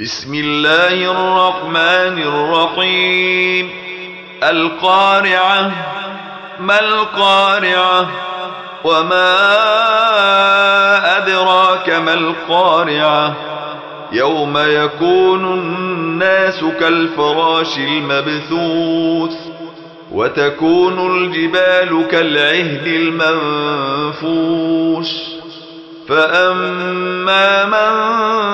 بسم الله الرحمن الرحيم. القارعة ما القارعة؟ وما أدراك ما القارعة؟ يوم يكون الناس كالفراش المبثوث وتكون الجبال كالعهد المنفوش. فأما من